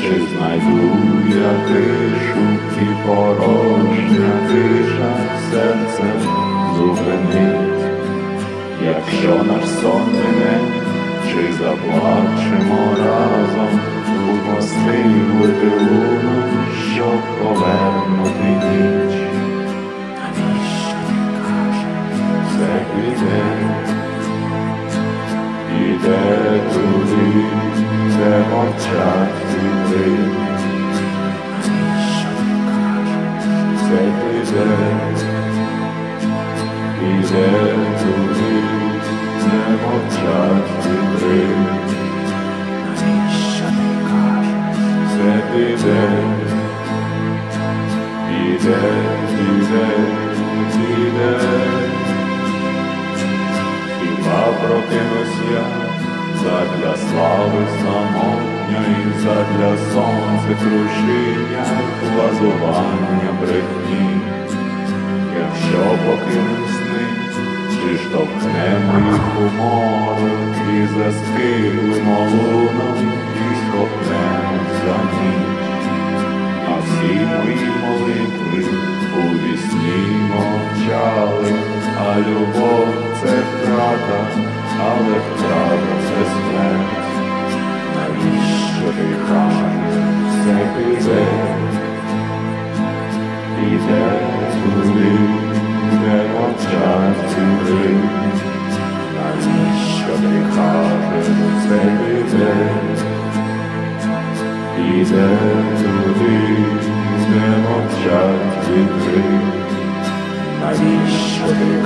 чи знайду я тишу і порожня тиша серце зупинить, якщо наш сон мине, чи заплачемо Все піде, іде, іде, іде. Хіба прокинусь я задля слави самотньої, задля сонця крушіння, лазування брехні. Якщо покинусь сни, чи штовхнемо їх у море, і заскиглимо луною, і схопнемо любов це втрата, але втрата це смерть. Навіщо ти кажеш, все піде, іде туди, де мовчать люди. Навіщо ти кажеш, все піде, іде туди, де мовчать вітри. Навіщо ти